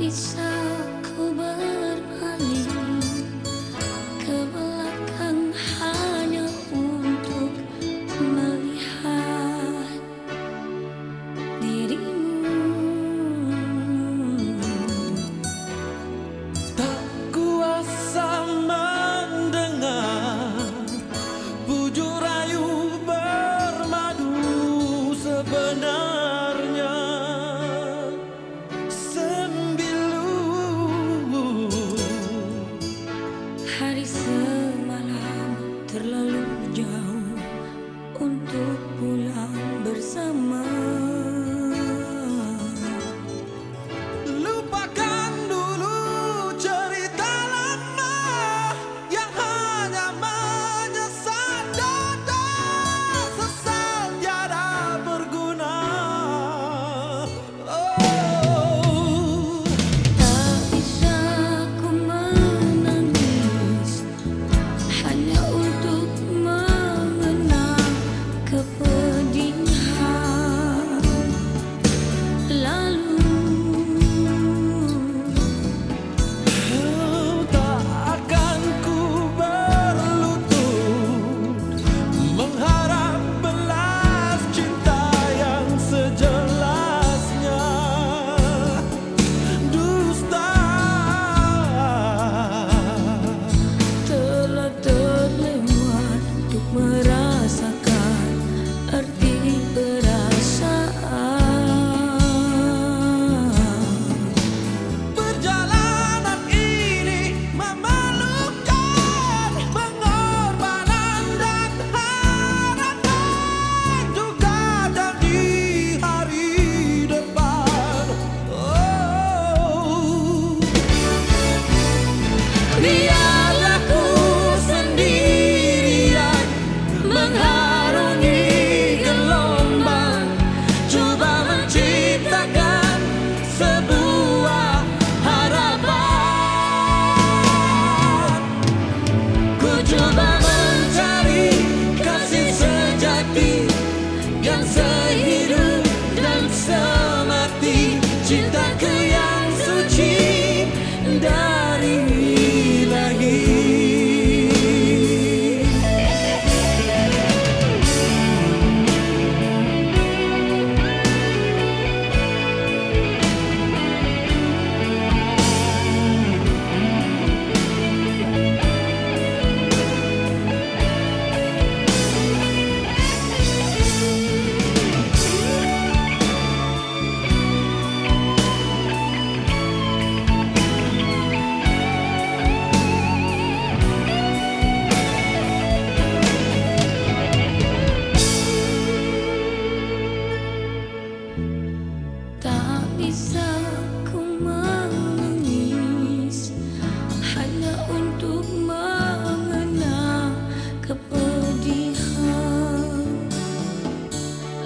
bisa ku berpaling